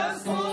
just one.